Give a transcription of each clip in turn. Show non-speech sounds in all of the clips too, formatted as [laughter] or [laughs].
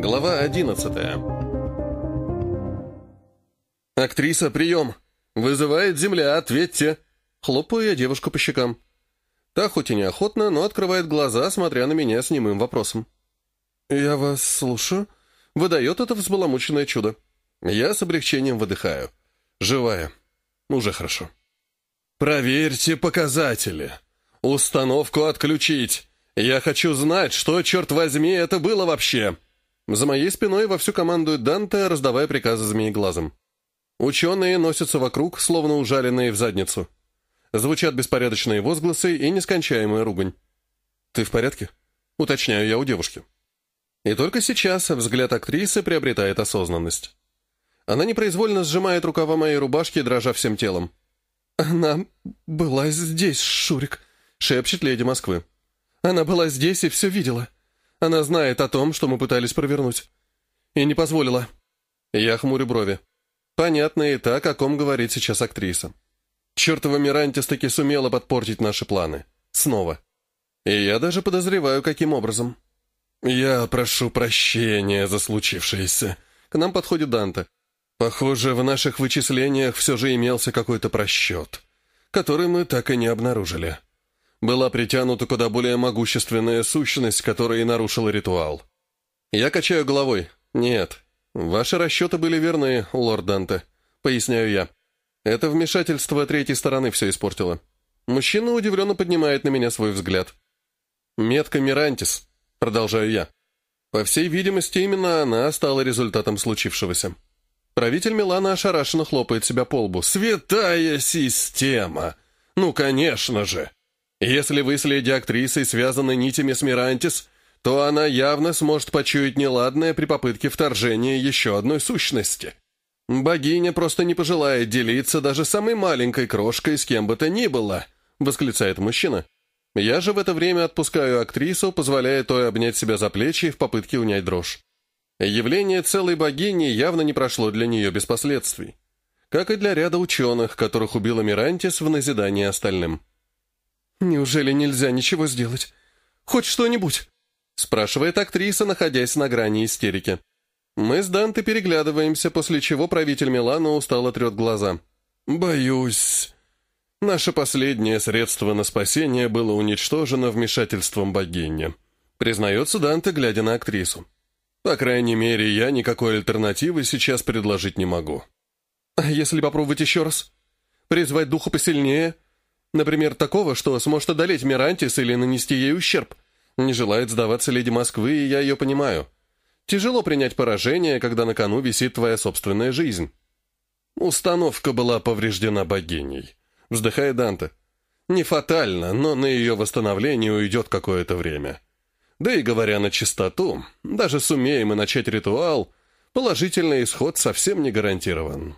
Глава 11 «Актриса, прием! Вызывает земля, ответьте!» Хлопаю я девушку по щекам. Та хоть и неохотно, но открывает глаза, смотря на меня с немым вопросом. «Я вас слушаю», — выдает это взбаламученное чудо. Я с облегчением выдыхаю. Живая. Уже хорошо. «Проверьте показатели. Установку отключить. Я хочу знать, что, черт возьми, это было вообще!» За моей спиной вовсю командует Данте, раздавая приказы змееглазом. Ученые носятся вокруг, словно ужаленные в задницу. Звучат беспорядочные возгласы и нескончаемая ругань. «Ты в порядке?» — уточняю я у девушки. И только сейчас взгляд актрисы приобретает осознанность. Она непроизвольно сжимает рукава моей рубашки, дрожа всем телом. «Она была здесь, Шурик», — шепчет леди Москвы. «Она была здесь и все видела. Она знает о том, что мы пытались провернуть. И не позволила». Я хмурю брови. Понятно и так, о ком говорит сейчас актриса. Чертова Мирантис таки сумела подпортить наши планы. Снова. И я даже подозреваю, каким образом. «Я прошу прощения за случившееся». К нам подходит Данте. Похоже, в наших вычислениях все же имелся какой-то просчет, который мы так и не обнаружили. Была притянута куда более могущественная сущность, которая и нарушила ритуал. Я качаю головой. Нет, ваши расчеты были верны, лорд Данте. Поясняю я. Это вмешательство третьей стороны все испортило. Мужчина удивленно поднимает на меня свой взгляд. «Метка Мирантис», — продолжаю я. По всей видимости, именно она стала результатом случившегося. Правитель Милана ошарашенно хлопает себя по лбу. «Святая система! Ну, конечно же! Если вы с леди-актрисой связаны нитями с Мирантис, то она явно сможет почуять неладное при попытке вторжения еще одной сущности. Богиня просто не пожелает делиться даже самой маленькой крошкой с кем бы то ни было», — восклицает мужчина. Я же в это время отпускаю актрису, позволяя той обнять себя за плечи в попытке унять дрожь. Явление целой богини явно не прошло для нее без последствий. Как и для ряда ученых, которых убила Мирантис в назидание остальным. «Неужели нельзя ничего сделать? Хоть что-нибудь?» спрашивает актриса, находясь на грани истерики. Мы с Данте переглядываемся, после чего правитель Милана устало трет глаза. «Боюсь...» Наше последнее средство на спасение было уничтожено вмешательством богини. Признается Данте, глядя на актрису. По крайней мере, я никакой альтернативы сейчас предложить не могу. А если попробовать еще раз? Призвать духа посильнее? Например, такого, что сможет одолеть Мирантис или нанести ей ущерб? Не желает сдаваться леди Москвы, и я ее понимаю. Тяжело принять поражение, когда на кону висит твоя собственная жизнь. Установка была повреждена богиней. Вздыхает Данте. Не фатально, но на ее восстановление уйдет какое-то время. Да и говоря на чистоту, даже сумеем мы начать ритуал, положительный исход совсем не гарантирован.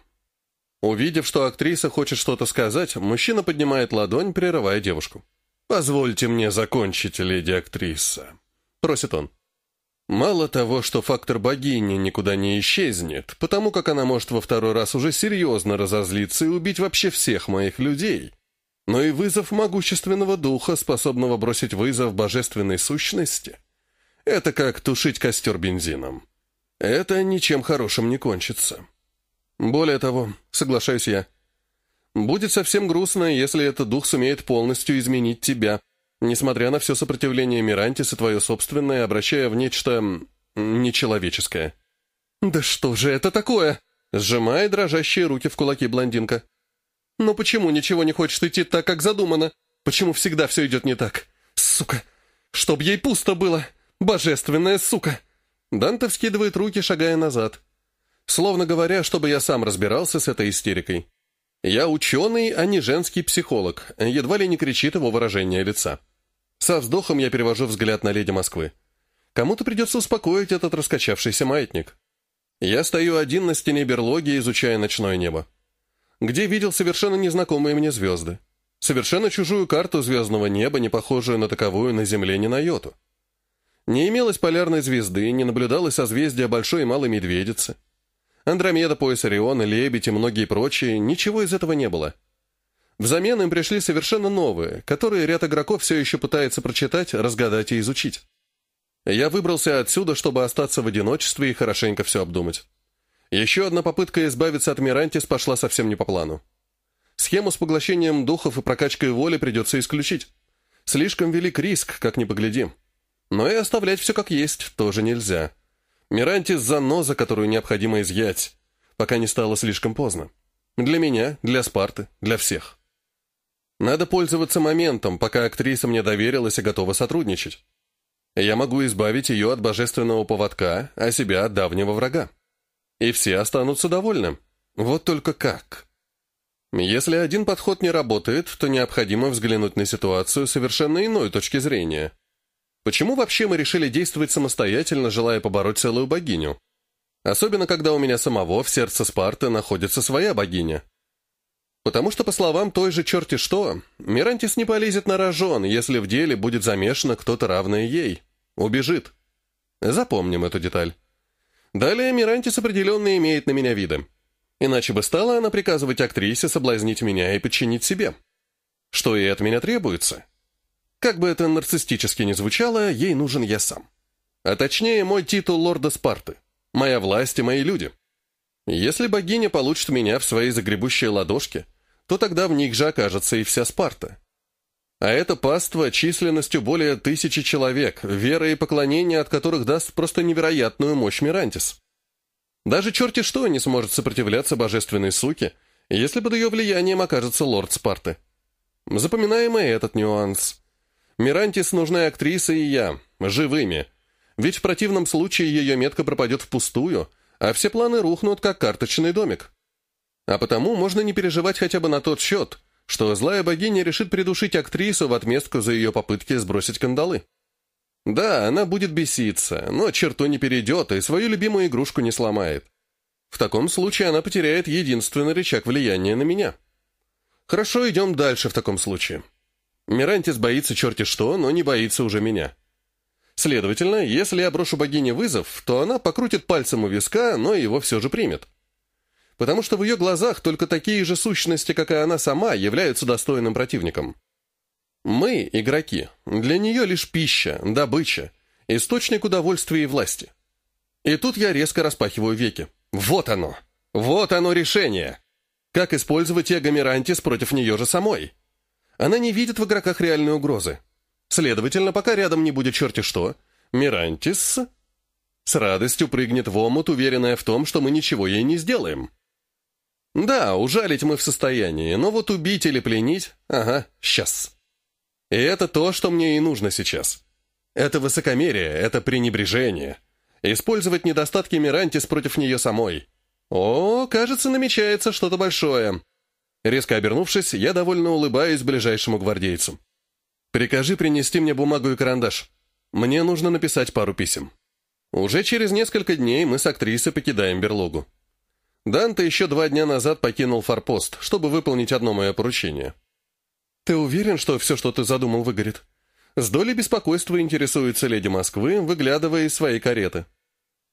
Увидев, что актриса хочет что-то сказать, мужчина поднимает ладонь, прерывая девушку. «Позвольте мне закончить, леди актриса», — просит он. Мало того, что фактор богини никуда не исчезнет, потому как она может во второй раз уже серьезно разозлиться и убить вообще всех моих людей, но и вызов могущественного духа, способного бросить вызов божественной сущности. Это как тушить костер бензином. Это ничем хорошим не кончится. Более того, соглашаюсь я, будет совсем грустно, если этот дух сумеет полностью изменить тебя, несмотря на все сопротивление Мирантис и твое собственное, обращая в нечто... нечеловеческое. «Да что же это такое?» сжимая дрожащие руки в кулаки блондинка. Но почему ничего не хочет идти так, как задумано? Почему всегда все идет не так? Сука! Чтоб ей пусто было! Божественная сука!» Данте вскидывает руки, шагая назад. Словно говоря, чтобы я сам разбирался с этой истерикой. Я ученый, а не женский психолог, едва ли не кричит его выражение лица. Со вздохом я перевожу взгляд на леди Москвы. Кому-то придется успокоить этот раскачавшийся маятник. Я стою один на стене берлоги, изучая ночное небо где видел совершенно незнакомые мне звезды. Совершенно чужую карту звездного неба, не похожую на таковую на Земле ни на йоту. Не имелось полярной звезды, не наблюдалось созвездия Большой и Малой Медведицы. Андромеда, пояс Ориона, Лебедь и многие прочие, ничего из этого не было. Взамен им пришли совершенно новые, которые ряд игроков все еще пытается прочитать, разгадать и изучить. Я выбрался отсюда, чтобы остаться в одиночестве и хорошенько все обдумать. Еще одна попытка избавиться от Мирантис пошла совсем не по плану. Схему с поглощением духов и прокачкой воли придется исключить. Слишком велик риск, как ни погляди. Но и оставлять все как есть тоже нельзя. Мирантис — заноза, которую необходимо изъять, пока не стало слишком поздно. Для меня, для Спарты, для всех. Надо пользоваться моментом, пока актриса мне доверилась и готова сотрудничать. Я могу избавить ее от божественного поводка, а себя от давнего врага. И все останутся довольны. Вот только как? Если один подход не работает, то необходимо взглянуть на ситуацию совершенно иной точки зрения. Почему вообще мы решили действовать самостоятельно, желая побороть целую богиню? Особенно, когда у меня самого в сердце Спарты находится своя богиня. Потому что, по словам той же черти что, Мирантис не полезет на рожон, если в деле будет замешано кто-то равный ей. Убежит. Запомним эту деталь. Далее Мирантис определенно имеет на меня виды. Иначе бы стала она приказывать актрисе соблазнить меня и подчинить себе. Что ей от меня требуется? Как бы это нарциссически ни звучало, ей нужен я сам. А точнее, мой титул лорда Спарты. Моя власть и мои люди. Если богиня получит меня в свои загребущие ладошки, то тогда в них же окажется и вся Спарта. А это паство численностью более тысячи человек, вера и поклонение от которых даст просто невероятную мощь Мирантис. Даже черти что не сможет сопротивляться божественной суке, если под ее влиянием окажется лорд Спарты. Запоминаем и этот нюанс. Мирантис нужна актриса и я, живыми. Ведь в противном случае ее метка пропадет впустую, а все планы рухнут, как карточный домик. А потому можно не переживать хотя бы на тот счет, что злая богиня решит придушить актрису в отместку за ее попытки сбросить кандалы. Да, она будет беситься, но черту не перейдет и свою любимую игрушку не сломает. В таком случае она потеряет единственный рычаг влияния на меня. Хорошо, идем дальше в таком случае. Мирантис боится черти что, но не боится уже меня. Следовательно, если я брошу богине вызов, то она покрутит пальцем у виска, но его все же примет. Потому что в ее глазах только такие же сущности, как и она сама, являются достойным противником. Мы, игроки, для нее лишь пища, добыча, источник удовольствия и власти. И тут я резко распахиваю веки. Вот оно! Вот оно решение! Как использовать эго Мирантис против нее же самой? Она не видит в игроках реальной угрозы. Следовательно, пока рядом не будет черти что, Мирантис с радостью прыгнет в омут, уверенная в том, что мы ничего ей не сделаем. Да, ужалить мы в состоянии, но вот убить или пленить, ага, сейчас. И это то, что мне и нужно сейчас. Это высокомерие, это пренебрежение. Использовать недостатки Мирантис против нее самой. О, кажется, намечается что-то большое. Резко обернувшись, я довольно улыбаюсь ближайшему гвардейцу. «Прикажи принести мне бумагу и карандаш. Мне нужно написать пару писем». Уже через несколько дней мы с актрисой покидаем берлогу. Данте еще два дня назад покинул форпост, чтобы выполнить одно мое поручение. «Ты уверен, что все, что ты задумал, выгорит?» С долей беспокойства интересуется леди Москвы, выглядывая из своей кареты.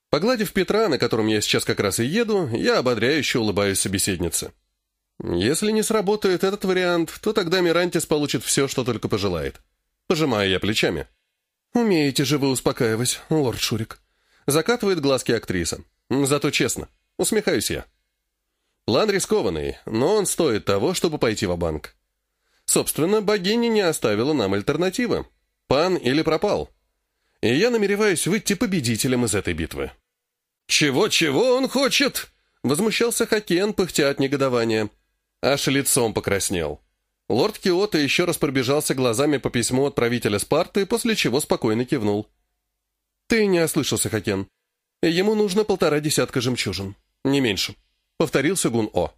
Погладив Петра, на котором я сейчас как раз и еду, я ободряюще улыбаюсь собеседнице. Если не сработает этот вариант, то тогда Мирантис получит все, что только пожелает. Пожимаю я плечами. «Умеете же вы успокаивать, лорд Шурик». Закатывает глазки актриса. Зато честно. Усмехаюсь я. План рискованный, но он стоит того, чтобы пойти в банк Собственно, богиня не оставила нам альтернативы. Пан или пропал. И я намереваюсь выйти победителем из этой битвы. «Чего-чего он хочет?» Возмущался Хакен, пыхтя от негодования. Аж лицом покраснел. Лорд Киото еще раз пробежался глазами по письму отправителя Спарты, после чего спокойно кивнул. «Ты не ослышался, Хакен. Ему нужно полтора десятка жемчужин. Не меньше», — повторил Сюгун О.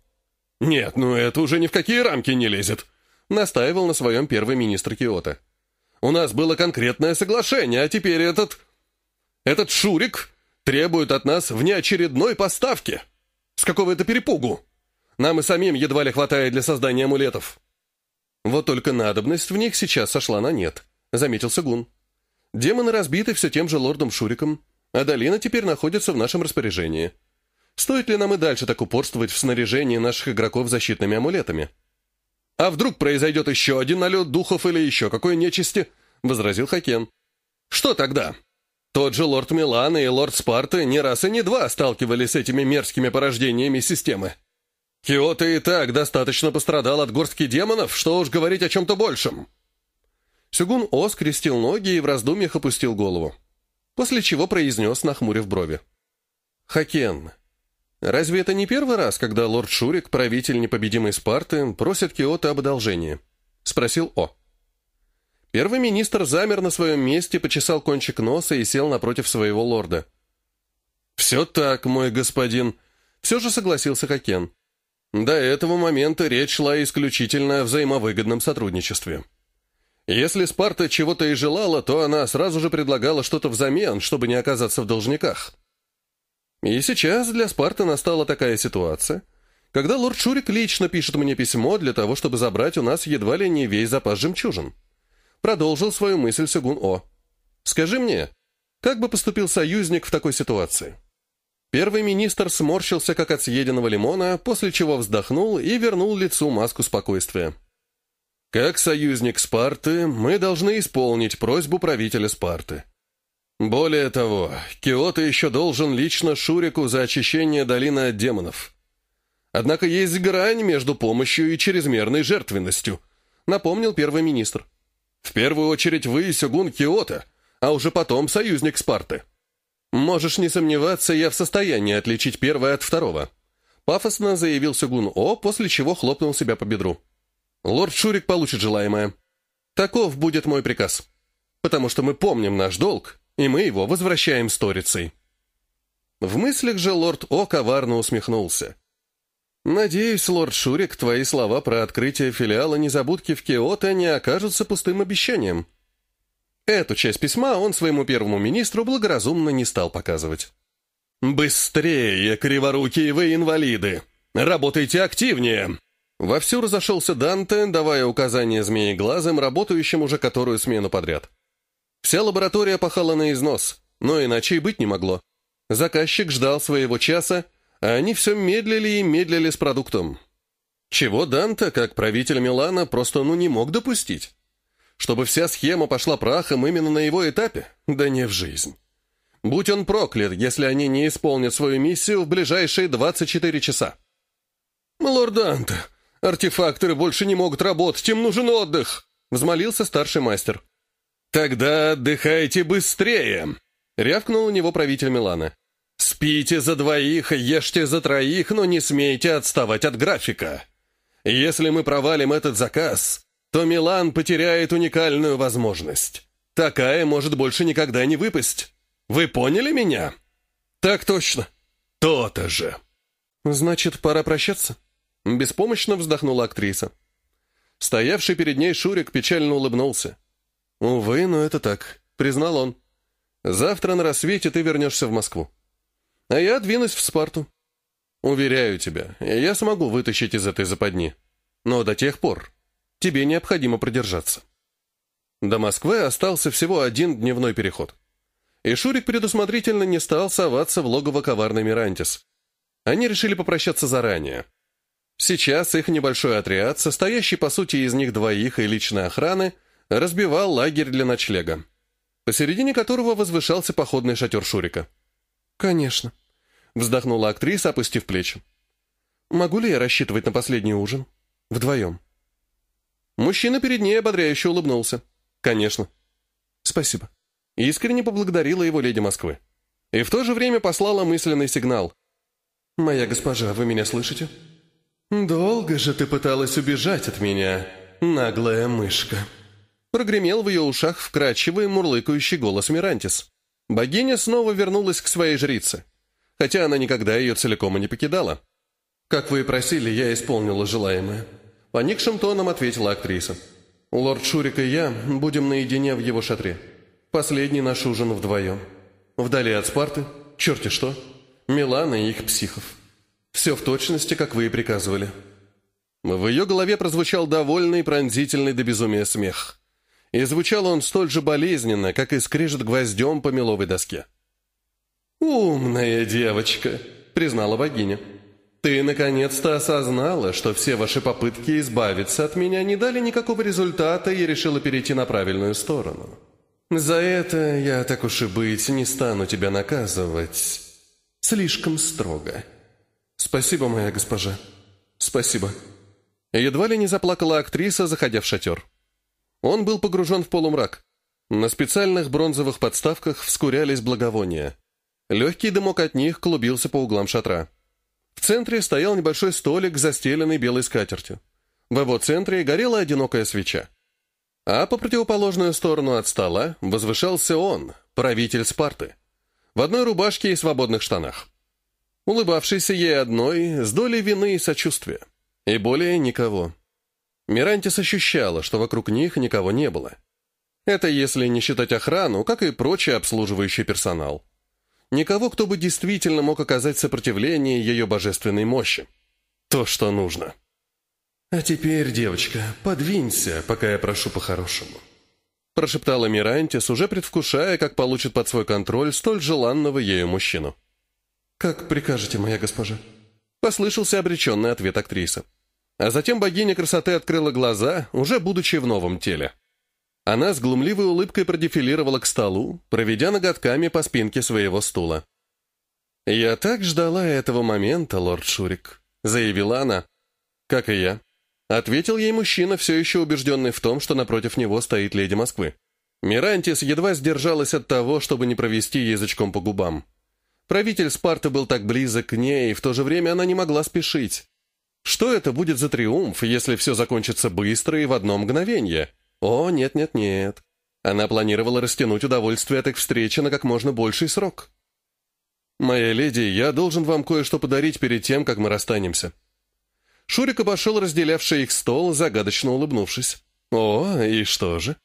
«Нет, ну это уже ни в какие рамки не лезет», настаивал на своем первый министр Киота. «У нас было конкретное соглашение, а теперь этот... этот Шурик требует от нас внеочередной поставки. С какого это перепугу? Нам и самим едва ли хватает для создания амулетов». «Вот только надобность в них сейчас сошла на нет», — заметил Сагун. «Демоны разбиты все тем же лордом Шуриком, а долина теперь находится в нашем распоряжении. Стоит ли нам и дальше так упорствовать в снаряжении наших игроков защитными амулетами?» «А вдруг произойдет еще один налет духов или еще какой нечисти?» — возразил Хакен. «Что тогда? Тот же лорд Милана и лорд Спарты не раз и не два сталкивались с этими мерзкими порождениями системы. Киото и так достаточно пострадал от горстки демонов, что уж говорить о чем-то большем. Сюгун О скрестил ноги и в раздумьях опустил голову. После чего произнес, нахмурив брови. «Хакен, разве это не первый раз, когда лорд Шурик, правитель непобедимой Спарты, просит Киото об одолжении?» — спросил О. Первый министр замер на своем месте, почесал кончик носа и сел напротив своего лорда. «Все так, мой господин», — все же согласился Хакен. До этого момента речь шла исключительно о взаимовыгодном сотрудничестве. Если Спарта чего-то и желала, то она сразу же предлагала что-то взамен, чтобы не оказаться в должниках. И сейчас для Спарты настала такая ситуация, когда лорд Шурик лично пишет мне письмо для того, чтобы забрать у нас едва ли не весь запас жемчужин. Продолжил свою мысль Сюгун О. «Скажи мне, как бы поступил союзник в такой ситуации?» Первый министр сморщился, как от съеденного лимона, после чего вздохнул и вернул лицу маску спокойствия. «Как союзник Спарты, мы должны исполнить просьбу правителя Спарты. Более того, Киото еще должен лично Шурику за очищение долины от демонов. Однако есть грань между помощью и чрезмерной жертвенностью», напомнил первый министр. «В первую очередь вы, Сёгун Киото, а уже потом союзник Спарты». «Можешь не сомневаться, я в состоянии отличить первое от второго», пафосно заявил Сюгун О, после чего хлопнул себя по бедру. «Лорд Шурик получит желаемое. Таков будет мой приказ. Потому что мы помним наш долг, и мы его возвращаем сторицей». В мыслях же лорд О коварно усмехнулся. «Надеюсь, лорд Шурик, твои слова про открытие филиала незабудки в Киото не окажутся пустым обещанием». Эту часть письма он своему первому министру благоразумно не стал показывать. «Быстрее, криворукие вы инвалиды! Работайте активнее!» Вовсю разошелся Данте, давая указания змеи глазом, работающим уже которую смену подряд. Вся лаборатория пахала на износ, но иначе и быть не могло. Заказчик ждал своего часа, а они все медлили и медлили с продуктом. Чего Данте, как правитель Милана, просто ну не мог допустить. Чтобы вся схема пошла прахом именно на его этапе? Да не в жизнь. Будь он проклят, если они не исполнят свою миссию в ближайшие 24 часа. «Лорд Данте, артефакторы больше не могут работать, им нужен отдых!» — взмолился старший мастер. «Тогда отдыхайте быстрее!» — рявкнул у него правитель Милана. «Спите за двоих, ешьте за троих, но не смейте отставать от графика. Если мы провалим этот заказ, то Милан потеряет уникальную возможность. Такая может больше никогда не выпасть. Вы поняли меня? Так точно. То-то же. Значит, пора прощаться? Беспомощно вздохнула актриса. Стоявший перед ней Шурик печально улыбнулся. «Увы, но это так», — признал он. «Завтра на рассвете ты вернешься в Москву. А я двинусь в Спарту. Уверяю тебя, я смогу вытащить из этой западни. Но до тех пор тебе необходимо продержаться. До Москвы остался всего один дневной переход. И Шурик предусмотрительно не стал соваться в логово коварной Мирантис. Они решили попрощаться заранее. Сейчас их небольшой отряд, состоящий по сути из них двоих и личной охраны, разбивал лагерь для ночлега, посередине которого возвышался походный шатер Шурика. «Конечно», — вздохнула актриса, опустив плечи. «Могу ли я рассчитывать на последний ужин? Вдвоем?» Мужчина перед ней ободряюще улыбнулся. «Конечно». «Спасибо». Искренне поблагодарила его леди Москвы. И в то же время послала мысленный сигнал. «Моя госпожа, вы меня слышите?» «Долго же ты пыталась убежать от меня, наглая мышка». Прогремел в ее ушах вкрадчивый мурлыкающий голос Мирантис. Богиня снова вернулась к своей жрице, хотя она никогда ее целиком и не покидала. «Как вы и просили, я исполнила желаемое». Поникшим тоном ответила актриса. «Лорд Шурик и я будем наедине в его шатре. Последний наш ужин вдвоем. Вдали от Спарты, черти что, Милана и их психов. Все в точности, как вы и приказывали». В ее голове прозвучал довольный, пронзительный до безумия смех. И звучал он столь же болезненно, как и скрежет гвоздем по меловой доске. «Умная девочка», — признала богиня. «Ты наконец-то осознала, что все ваши попытки избавиться от меня не дали никакого результата и решила перейти на правильную сторону. За это я, так уж и быть, не стану тебя наказывать. Слишком строго. Спасибо, моя госпожа. Спасибо. Едва ли не заплакала актриса, заходя в шатер. Он был погружен в полумрак. На специальных бронзовых подставках вскурялись благовония. Легкий дымок от них клубился по углам шатра. В центре стоял небольшой столик, застеленный белой скатертью. В его центре горела одинокая свеча. А по противоположную сторону от стола возвышался он, правитель Спарты, в одной рубашке и свободных штанах. Улыбавшийся ей одной, с долей вины и сочувствия. И более никого. Мирантис ощущала, что вокруг них никого не было. Это если не считать охрану, как и прочий обслуживающий персонал. Никого, кто бы действительно мог оказать сопротивление ее божественной мощи. То, что нужно. «А теперь, девочка, подвинься, пока я прошу по-хорошему», прошептала Мирантис, уже предвкушая, как получит под свой контроль столь желанного ею мужчину. «Как прикажете, моя госпожа?» Послышался обреченный ответ актрисы. А затем богиня красоты открыла глаза, уже будучи в новом теле. Она с глумливой улыбкой продефилировала к столу, проведя ноготками по спинке своего стула. «Я так ждала этого момента, лорд Шурик», — заявила она. «Как и я», — ответил ей мужчина, все еще убежденный в том, что напротив него стоит леди Москвы. Мирантис едва сдержалась от того, чтобы не провести язычком по губам. Правитель Спарты был так близок к ней, и в то же время она не могла спешить. Что это будет за триумф, если все закончится быстро и в одно мгновение? О, нет-нет-нет. Она планировала растянуть удовольствие от их встречи на как можно больший срок. «Моя леди, я должен вам кое-что подарить перед тем, как мы расстанемся». Шурик обошел разделявший их стол, загадочно улыбнувшись. «О, и что же?»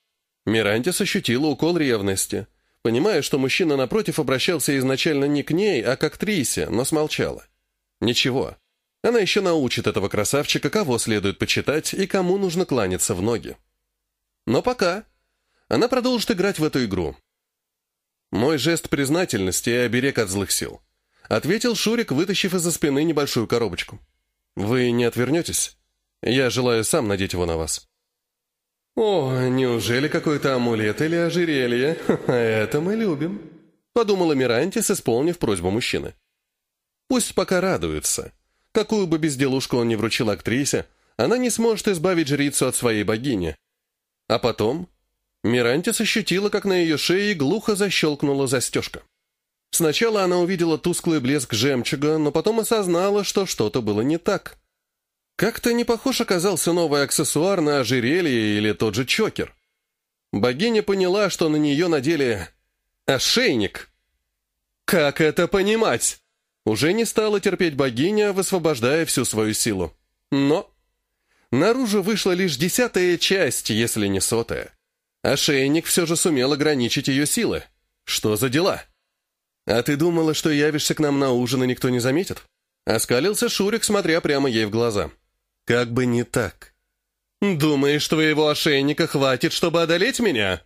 Мирантис ощутила укол ревности, понимая, что мужчина напротив обращался изначально не к ней, а к актрисе, но смолчала. «Ничего. Она еще научит этого красавчика, кого следует почитать и кому нужно кланяться в ноги». Но пока она продолжит играть в эту игру. Мой жест признательности и оберег от злых сил. Ответил Шурик, вытащив из-за спины небольшую коробочку. Вы не отвернетесь? Я желаю сам надеть его на вас. «О, неужели какой-то амулет или ожерелье? [laughs] Это мы любим», — подумала Мирантис, исполнив просьбу мужчины. «Пусть пока радуется. Какую бы безделушку он ни вручил актрисе, она не сможет избавить жрицу от своей богини, а потом Мирантис ощутила, как на ее шее глухо защелкнула застежка. Сначала она увидела тусклый блеск жемчуга, но потом осознала, что что-то было не так. Как-то не похож оказался новый аксессуар на ожерелье или тот же чокер. Богиня поняла, что на нее надели ошейник. «Как это понимать?» Уже не стала терпеть богиня, высвобождая всю свою силу. Но Наружу вышла лишь десятая часть, если не сотая. Ошейник все же сумел ограничить ее силы. Что за дела? А ты думала, что явишься к нам на ужин, и никто не заметит? Оскалился Шурик, смотря прямо ей в глаза. Как бы не так. Думаешь, твоего ошейника хватит, чтобы одолеть меня?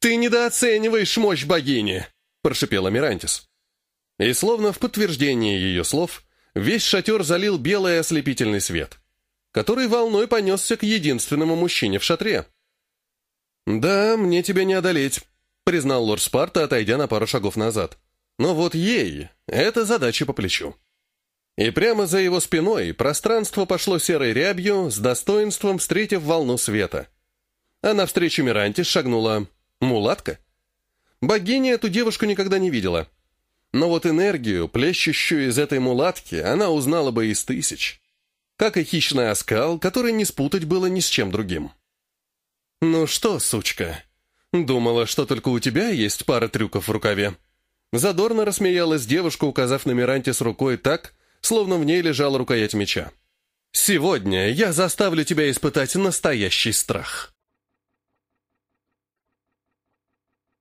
Ты недооцениваешь мощь богини, прошипела Мирантис. И словно в подтверждение ее слов, весь шатер залил белый ослепительный свет который волной понесся к единственному мужчине в шатре. «Да, мне тебя не одолеть», — признал лорд Спарта, отойдя на пару шагов назад. «Но вот ей эта задача по плечу». И прямо за его спиной пространство пошло серой рябью, с достоинством встретив волну света. А навстречу Миранте шагнула мулатка. Богиня эту девушку никогда не видела. Но вот энергию, плещущую из этой мулатки, она узнала бы из тысяч как и хищный оскал, который не спутать было ни с чем другим. «Ну что, сучка, думала, что только у тебя есть пара трюков в рукаве?» Задорно рассмеялась девушка, указав на Миранте с рукой так, словно в ней лежала рукоять меча. «Сегодня я заставлю тебя испытать настоящий страх».